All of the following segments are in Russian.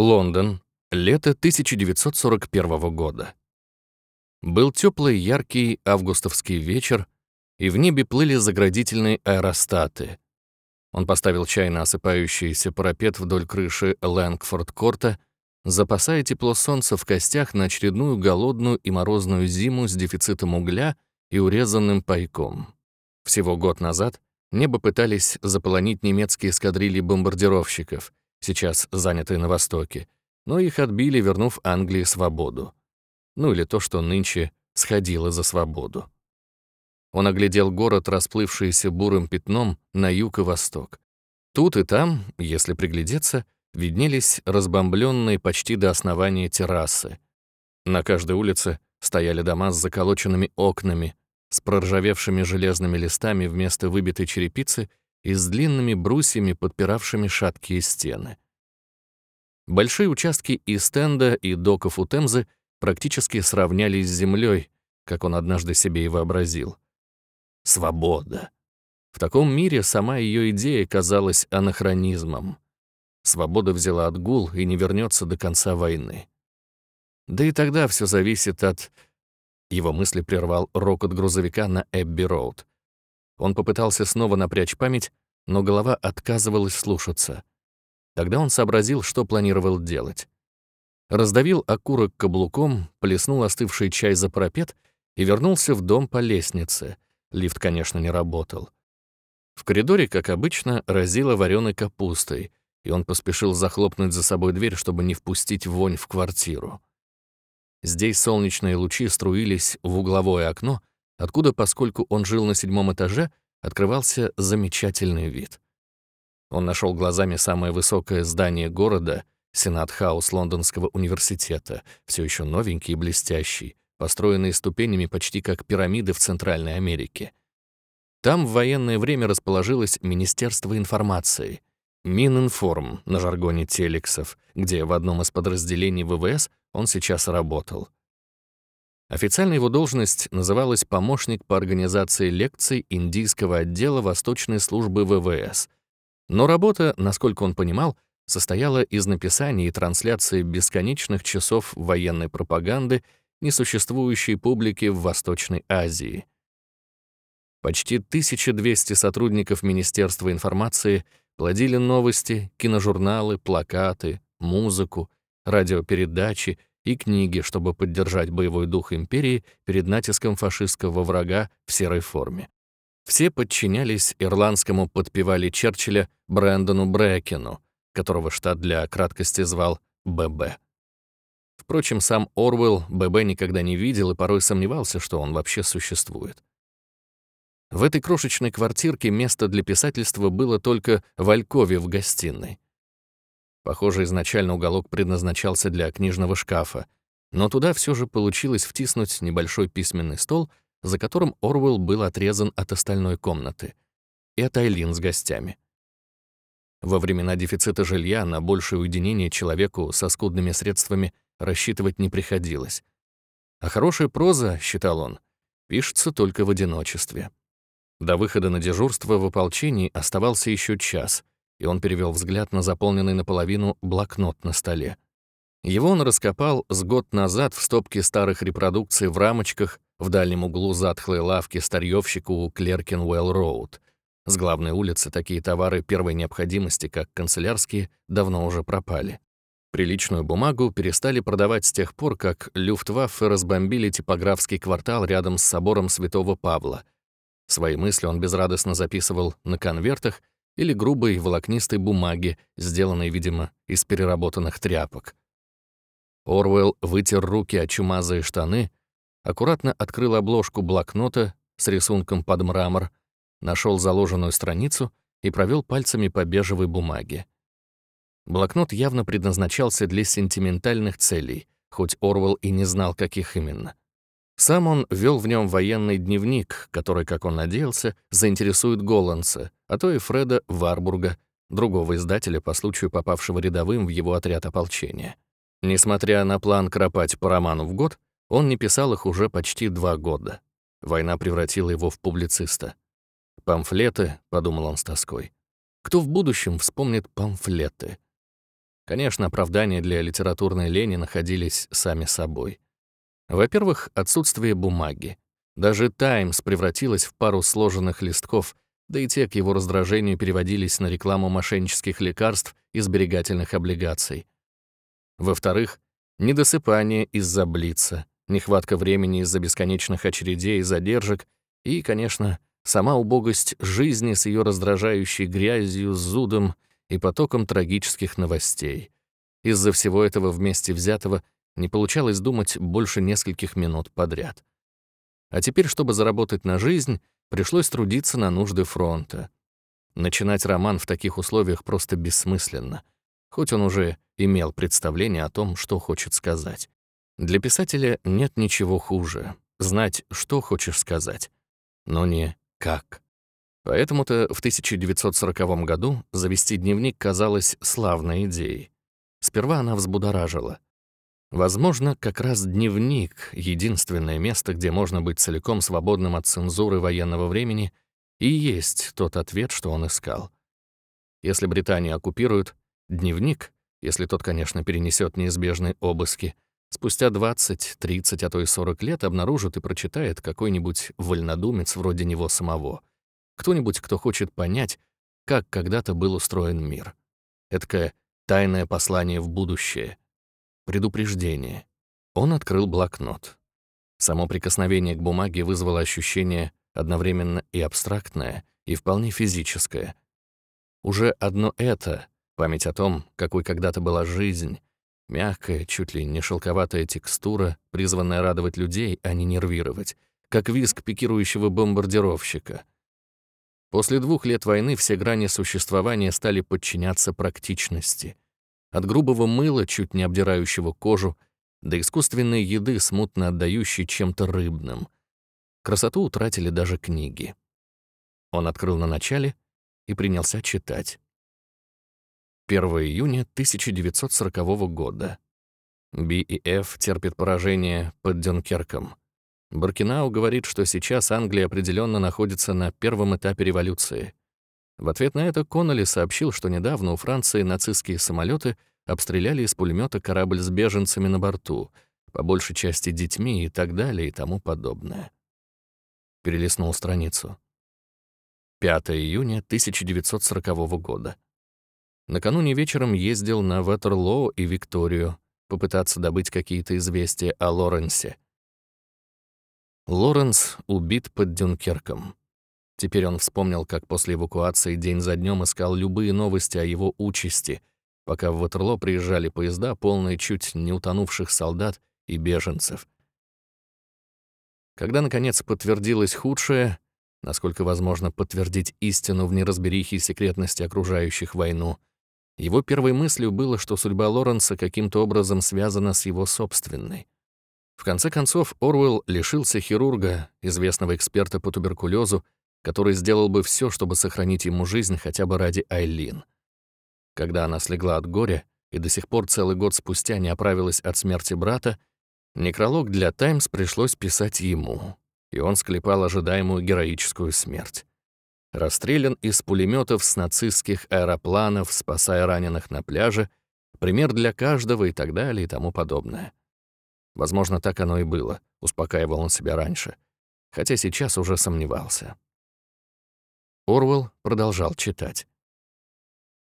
Лондон. Лето 1941 года. Был теплый, яркий августовский вечер, и в небе плыли заградительные аэростаты. Он поставил чай на осыпающийся парапет вдоль крыши Лэнгфорд-корта, запасая тепло солнца в костях на очередную голодную и морозную зиму с дефицитом угля и урезанным пайком. Всего год назад небо пытались заполонить немецкие эскадрильи бомбардировщиков, сейчас занятые на Востоке, но их отбили, вернув Англии свободу. Ну или то, что нынче сходило за свободу. Он оглядел город, расплывшийся бурым пятном на юг и восток. Тут и там, если приглядеться, виднелись разбомбленные почти до основания террасы. На каждой улице стояли дома с заколоченными окнами, с проржавевшими железными листами вместо выбитой черепицы и с длинными брусьями, подпиравшими шаткие стены. Большие участки и стенда, и доков у Темзы практически сравнялись с землей, как он однажды себе и вообразил. Свобода. В таком мире сама ее идея казалась анахронизмом. Свобода взяла отгул и не вернется до конца войны. Да и тогда все зависит от... Его мысли прервал рокот грузовика на Эбби-Роуд. Он попытался снова напрячь память, но голова отказывалась слушаться. Тогда он сообразил, что планировал делать. Раздавил окурок каблуком, плеснул остывший чай за парапет и вернулся в дом по лестнице. Лифт, конечно, не работал. В коридоре, как обычно, разило вареной капустой, и он поспешил захлопнуть за собой дверь, чтобы не впустить вонь в квартиру. Здесь солнечные лучи струились в угловое окно, откуда, поскольку он жил на седьмом этаже, открывался замечательный вид. Он нашел глазами самое высокое здание города, Сенат-хаус Лондонского университета, все еще новенький и блестящий, построенный ступенями почти как пирамиды в Центральной Америке. Там в военное время расположилось Министерство информации, Мининформ на жаргоне телексов, где в одном из подразделений ВВС он сейчас работал. Официально его должность называлась помощник по организации лекций Индийского отдела Восточной службы ВВС. Но работа, насколько он понимал, состояла из написания и трансляции бесконечных часов военной пропаганды несуществующей публике в Восточной Азии. Почти 1200 сотрудников Министерства информации плодили новости, киножурналы, плакаты, музыку, радиопередачи и книги, чтобы поддержать боевой дух империи перед натиском фашистского врага в серой форме. Все подчинялись ирландскому подпевали Черчилля Брэндону Брэкену, которого штат для краткости звал ББ. Впрочем, сам Орвелл ББ никогда не видел и порой сомневался, что он вообще существует. В этой крошечной квартирке место для писательства было только в Алькове в гостиной. Похоже, изначально уголок предназначался для книжного шкафа, но туда все же получилось втиснуть небольшой письменный стол, за которым Орвелл был отрезан от остальной комнаты, и от Айлин с гостями. Во времена дефицита жилья на большее уединение человеку со скудными средствами рассчитывать не приходилось. А хорошая проза, считал он, пишется только в одиночестве. До выхода на дежурство в ополчении оставался еще час, и он перевел взгляд на заполненный наполовину блокнот на столе. Его он раскопал с год назад в стопке старых репродукций в рамочках в дальнем углу затхлой лавки старьёвщика у Клеркинуэлл-Роуд, с главной улицы такие товары первой необходимости, как канцелярские, давно уже пропали. Приличную бумагу перестали продавать с тех пор, как Люфтваффе разбомбили типографский квартал рядом с собором Святого Павла. Свои мысли он безрадостно записывал на конвертах или грубой волокнистой бумаге, сделанной, видимо, из переработанных тряпок. Орвелл вытер руки о чумазые штаны, аккуратно открыл обложку блокнота с рисунком под мрамор, нашел заложенную страницу и провел пальцами по бежевой бумаге. Блокнот явно предназначался для сентиментальных целей, хоть Орвел и не знал, каких именно. Сам он вел в нем военный дневник, который, как он надеялся, заинтересует Голландса, а то и Фреда Варбурга, другого издателя по случаю попавшего рядовым в его отряд ополчения. Несмотря на план кропать по роману в год, он не писал их уже почти два года. Война превратила его в публициста. «Памфлеты», — подумал он с тоской. «Кто в будущем вспомнит памфлеты?» Конечно, оправдания для литературной лени находились сами собой. Во-первых, отсутствие бумаги. Даже «Таймс» превратилась в пару сложенных листков, да и те к его раздражению переводились на рекламу мошеннических лекарств и сберегательных облигаций. Во-вторых, недосыпание из-за блица, нехватка времени из-за бесконечных очередей и задержек и, конечно, сама убогость жизни с ее раздражающей грязью, зудом и потоком трагических новостей. Из-за всего этого вместе взятого не получалось думать больше нескольких минут подряд. А теперь, чтобы заработать на жизнь, пришлось трудиться на нужды фронта. Начинать роман в таких условиях просто бессмысленно, хоть он уже имел представление о том, что хочет сказать. Для писателя нет ничего хуже — знать, что хочешь сказать, но не как. Поэтому-то в 1940 году завести дневник казалось славной идеей. Сперва она взбудоражила. Возможно, как раз дневник — единственное место, где можно быть целиком свободным от цензуры военного времени, и есть тот ответ, что он искал. Если Британию оккупируют, дневник, если тот, конечно, перенесет неизбежные обыски, спустя 20, 30, а то и 40 лет обнаружит и прочитает какой-нибудь вольнодумец вроде него самого. Кто-нибудь, кто хочет понять, как когда-то был устроен мир. Эдакое тайное послание в будущее. Предупреждение. Он открыл блокнот. Само прикосновение к бумаге вызвало ощущение одновременно и абстрактное, и вполне физическое. Уже одно это, память о том, какой когда-то была жизнь, Мягкая, чуть ли не шелковатая текстура, призванная радовать людей, а не нервировать, как виск пикирующего бомбардировщика. После двух лет войны все грани существования стали подчиняться практичности. От грубого мыла, чуть не обдирающего кожу, до искусственной еды, смутно отдающей чем-то рыбным. Красоту утратили даже книги. Он открыл на начале и принялся читать. 1 июня 1940 года. Би и Ф терпит поражение под Дюнкерком. Буркинау говорит, что сейчас Англия определенно находится на первом этапе революции. В ответ на это Конноли сообщил, что недавно у Франции нацистские самолеты обстреляли из пулемета корабль с беженцами на борту, по большей части детьми и так далее и тому подобное. Перелистнул страницу. 5 июня 1940 года. Накануне вечером ездил на Ватерлоо и Викторию попытаться добыть какие-то известия о Лоренсе. Лоренс убит под Дюнкерком. Теперь он вспомнил, как после эвакуации день за днем искал любые новости о его участи, пока в Ватерлоо приезжали поезда, полные чуть не утонувших солдат и беженцев. Когда, наконец, подтвердилось худшее, насколько возможно подтвердить истину в неразберихе и секретности окружающих войну — его первой мыслью было, что судьба Лоренса каким-то образом связана с его собственной. В конце концов, Орвелл лишился хирурга, известного эксперта по туберкулезу, который сделал бы все, чтобы сохранить ему жизнь хотя бы ради Айлин. Когда она слегла от горя и до сих пор целый год спустя не оправилась от смерти брата, некролог для «Таймс» пришлось писать ему, и он склепал ожидаемую героическую смерть расстрелян из пулеметов с нацистских аэропланов, спасая раненых на пляже, пример для каждого и так далее и тому подобное. Возможно, так оно и было, успокаивал он себя раньше, хотя сейчас уже сомневался. Орвелл продолжал читать.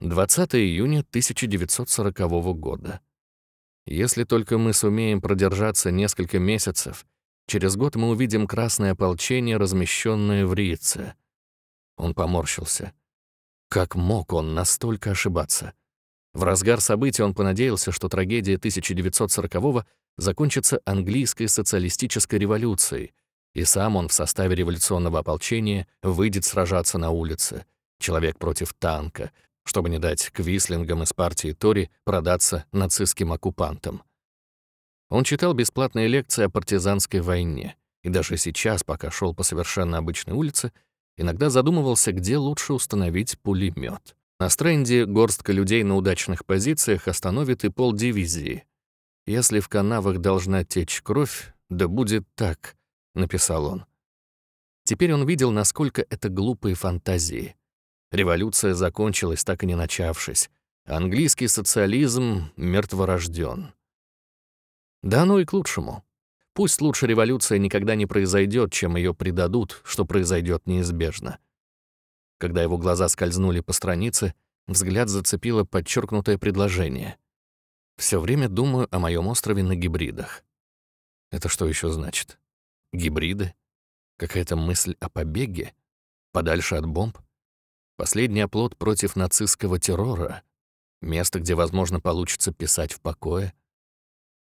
20 июня 1940 года. Если только мы сумеем продержаться несколько месяцев, через год мы увидим красное ополчение, размещенное в Рице — он поморщился. Как мог он настолько ошибаться? В разгар событий он понадеялся, что трагедия 1940-го закончится английской социалистической революцией, и сам он в составе революционного ополчения выйдет сражаться на улице, человек против танка, чтобы не дать квислингам из партии Тори продаться нацистским оккупантам. Он читал бесплатные лекции о партизанской войне, и даже сейчас, пока шел по совершенно обычной улице, Иногда задумывался, где лучше установить пулемет. На стренде горстка людей на удачных позициях остановит и полдивизии. «Если в канавах должна течь кровь, да будет так», — написал он. Теперь он видел, насколько это глупые фантазии. Революция закончилась, так и не начавшись. Английский социализм мертворожден. Да оно и к лучшему. Пусть лучше революция никогда не произойдет, чем ее предадут, что произойдет неизбежно. Когда его глаза скользнули по странице, взгляд зацепило подчеркнутое предложение. Все время думаю о моем острове на гибридах. Это что еще значит? Гибриды? Какая-то мысль о побеге? Подальше от бомб? Последний оплот против нацистского террора? Место, где, возможно, получится писать в покое?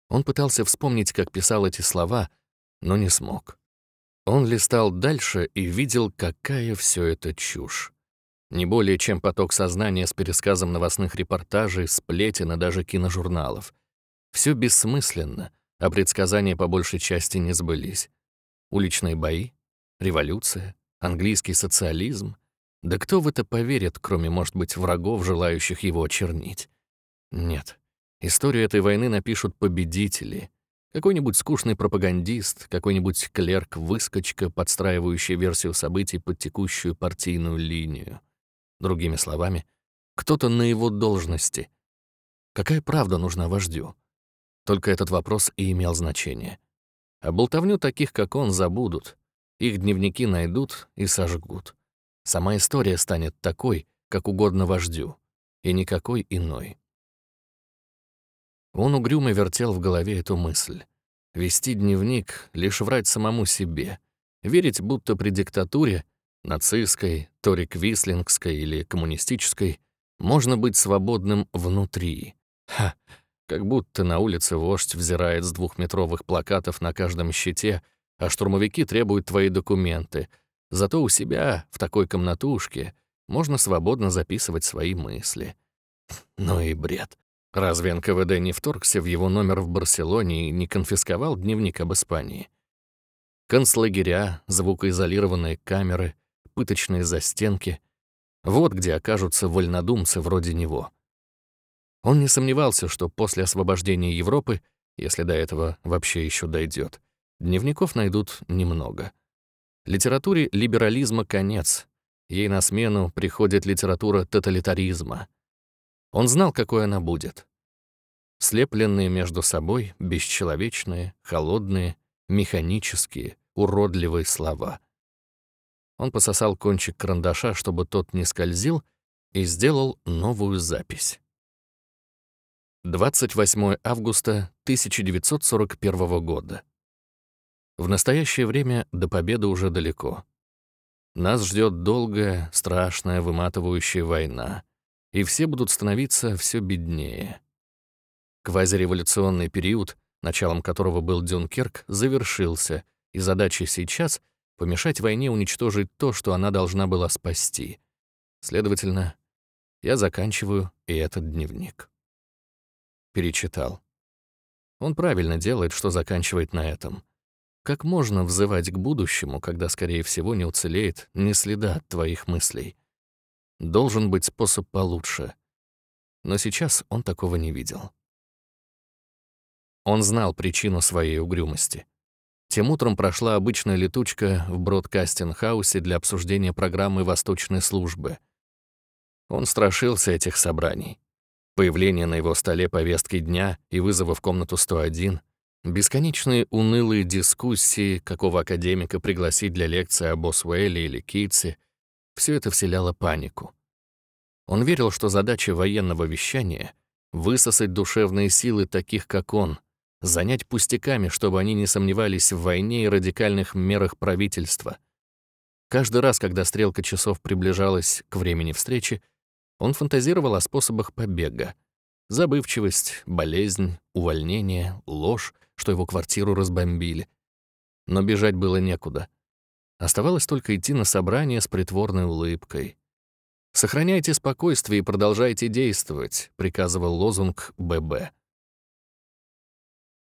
Он пытался вспомнить, как писал эти слова, но не смог. Он листал дальше и видел, какая все это чушь. Не более чем поток сознания с пересказом новостных репортажей, сплетен и даже киножурналов. Все бессмысленно, а предсказания по большей части не сбылись. Уличные бои, революция, английский социализм. Да кто в это поверит, кроме, может быть, врагов, желающих его очернить? Нет, Историю этой войны напишут победители. Какой-нибудь скучный пропагандист, какой-нибудь клерк-выскочка, подстраивающий версию событий под текущую партийную линию. Другими словами, кто-то на его должности. Какая правда нужна вождю? Только этот вопрос и имел значение. А болтовню таких, как он, забудут. Их дневники найдут и сожгут. Сама история станет такой, как угодно вождю, и никакой иной. Он угрюмо вертел в голове эту мысль. Вести дневник — лишь врать самому себе. Верить, будто при диктатуре, нацистской, торик-вислингской или коммунистической, можно быть свободным внутри. Ха! Как будто на улице вождь взирает с двухметровых плакатов на каждом щите, а штурмовики требуют твои документы. Зато у себя, в такой комнатушке, можно свободно записывать свои мысли. Ну и бред. Разве НКВД не вторгся в его номер в Барселоне и не конфисковал дневник об Испании? Концлагеря, звукоизолированные камеры, пыточные застенки — вот где окажутся вольнодумцы вроде него. Он не сомневался, что после освобождения Европы, если до этого вообще еще дойдет, дневников найдут немного. Литературе либерализма конец. Ей на смену приходит литература тоталитаризма — он знал, какой она будет. Слепленные между собой, бесчеловечные, холодные, механические, уродливые слова. Он пососал кончик карандаша, чтобы тот не скользил, и сделал новую запись. 28 августа 1941 года. В настоящее время до победы уже далеко. Нас ждет долгая, страшная, выматывающая война и все будут становиться все беднее. Квазиреволюционный период, началом которого был Дюнкерк, завершился, и задача сейчас — помешать войне уничтожить то, что она должна была спасти. Следовательно, я заканчиваю и этот дневник. Перечитал. Он правильно делает, что заканчивает на этом. Как можно взывать к будущему, когда, скорее всего, не уцелеет ни следа от твоих мыслей? Должен быть способ получше. Но сейчас он такого не видел. Он знал причину своей угрюмости. Тем утром прошла обычная летучка в бродкастинг-хаусе для обсуждения программы Восточной службы. Он страшился этих собраний. Появление на его столе повестки дня и вызова в комнату 101, бесконечные унылые дискуссии, какого академика пригласить для лекции о Босуэле или Китсе — все это вселяло панику. Он верил, что задача военного вещания — высосать душевные силы таких, как он, занять пустяками, чтобы они не сомневались в войне и радикальных мерах правительства. Каждый раз, когда стрелка часов приближалась к времени встречи, он фантазировал о способах побега. Забывчивость, болезнь, увольнение, ложь, что его квартиру разбомбили. Но бежать было некуда — Оставалось только идти на собрание с притворной улыбкой. «Сохраняйте спокойствие и продолжайте действовать», — приказывал лозунг ББ.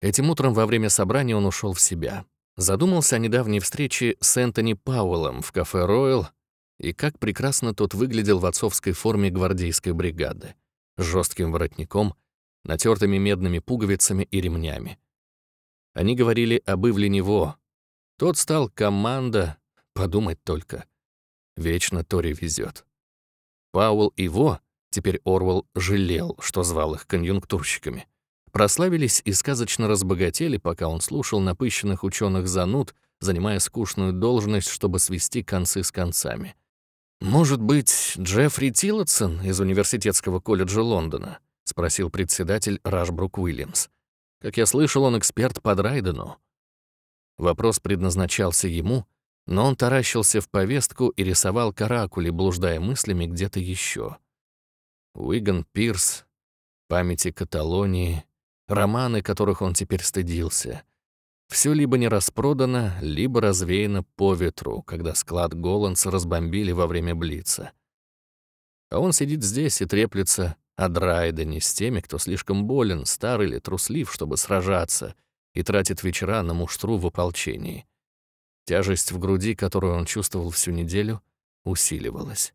Этим утром во время собрания он ушел в себя. Задумался о недавней встрече с Энтони Пауэллом в кафе «Ройл» и как прекрасно тот выглядел в отцовской форме гвардейской бригады, с жестким воротником, натертыми медными пуговицами и ремнями. Они говорили об Ивле Во. Тот стал команда, Подумать только. Вечно Тори везет. Пауэлл и Во Теперь Орвел жалел, что звал их конъюнктурщиками. Прославились и сказочно разбогатели, пока он слушал напыщенных ученых зануд, занимая скучную должность, чтобы свести концы с концами. «Может быть, Джеффри Тиллотсон из Университетского колледжа Лондона?» — спросил председатель Рашбрук Уильямс. «Как я слышал, он эксперт по Драйдену». Вопрос предназначался ему, но он таращился в повестку и рисовал каракули, блуждая мыслями где-то еще. Уиган Пирс, памяти Каталонии, романы, которых он теперь стыдился. Все либо не распродано, либо развеяно по ветру, когда склад Голландса разбомбили во время Блица. А он сидит здесь и треплется о Драйдене с теми, кто слишком болен, стар или труслив, чтобы сражаться, и тратит вечера на муштру в ополчении. Тяжесть в груди, которую он чувствовал всю неделю, усиливалась.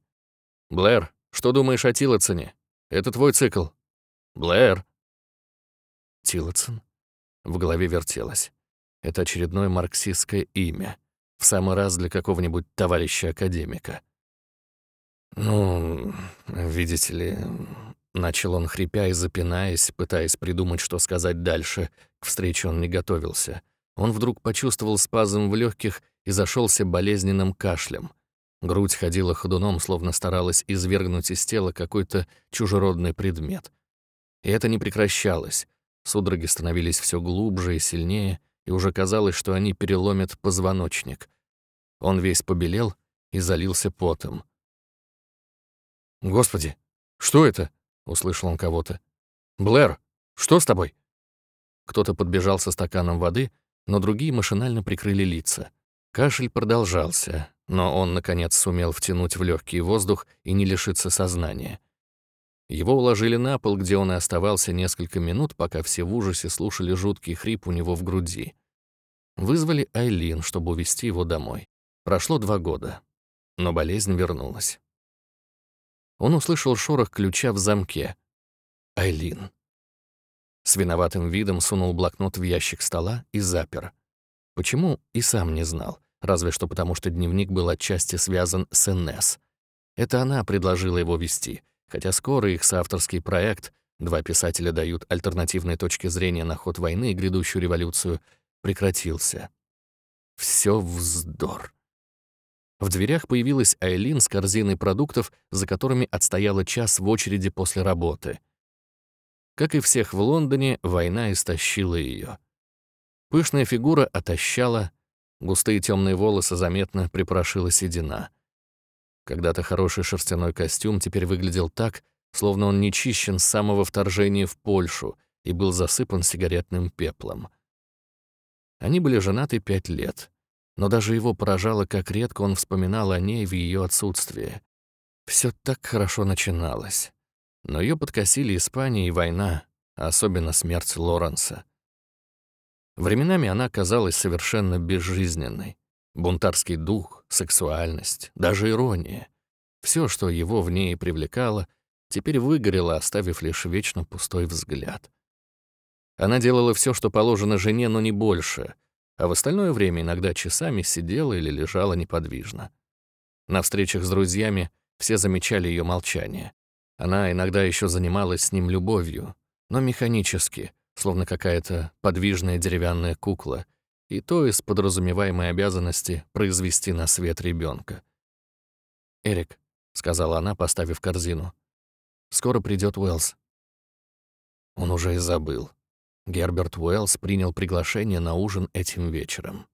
«Блэр, что думаешь о Тилотсоне? Это твой цикл». «Блэр». Тилотсон? В голове вертелось. Это очередное марксистское имя. В самый раз для какого-нибудь товарища-академика. «Ну, видите ли...» Начал он, хрипя и запинаясь, пытаясь придумать, что сказать дальше. К встрече он не готовился. Он вдруг почувствовал спазм в легких и зашелся болезненным кашлем. Грудь ходила ходуном, словно старалась извергнуть из тела какой-то чужеродный предмет. И это не прекращалось. Судороги становились все глубже и сильнее, и уже казалось, что они переломят позвоночник. Он весь побелел и залился потом. «Господи, что это?» — услышал он кого-то. «Блэр, что с тобой?» Кто-то подбежал со стаканом воды, но другие машинально прикрыли лица. Кашель продолжался, но он, наконец, сумел втянуть в легкий воздух и не лишиться сознания. Его уложили на пол, где он и оставался несколько минут, пока все в ужасе слушали жуткий хрип у него в груди. Вызвали Айлин, чтобы увезти его домой. Прошло два года, но болезнь вернулась. Он услышал шорох ключа в замке. Айлин. С виноватым видом сунул блокнот в ящик стола и запер. Почему, и сам не знал, разве что потому, что дневник был отчасти связан с НС. Это она предложила его вести — Хотя скоро их соавторский проект «Два писателя дают альтернативные точки зрения на ход войны и грядущую революцию» прекратился. Все вздор. В дверях появилась Айлин с корзиной продуктов, за которыми отстояла час в очереди после работы. Как и всех в Лондоне, война истощила ее. Пышная фигура отощала, густые темные волосы заметно припорошила седина — когда-то хороший шерстяной костюм теперь выглядел так, словно он не чищен с самого вторжения в Польшу и был засыпан сигаретным пеплом. Они были женаты пять лет, но даже его поражало, как редко он вспоминал о ней в ее отсутствие. Все так хорошо начиналось. Но ее подкосили Испания и война, а особенно смерть Лоренса. Временами она казалась совершенно безжизненной. Бунтарский дух, сексуальность, даже ирония. Все, что его в ней привлекало, теперь выгорело, оставив лишь вечно пустой взгляд. Она делала все, что положено жене, но не больше, а в остальное время иногда часами сидела или лежала неподвижно. На встречах с друзьями все замечали ее молчание. Она иногда еще занималась с ним любовью, но механически, словно какая-то подвижная деревянная кукла, и то из подразумеваемой обязанности произвести на свет ребенка. «Эрик», — сказала она, поставив корзину, — «скоро придет Уэллс». Он уже и забыл. Герберт Уэллс принял приглашение на ужин этим вечером.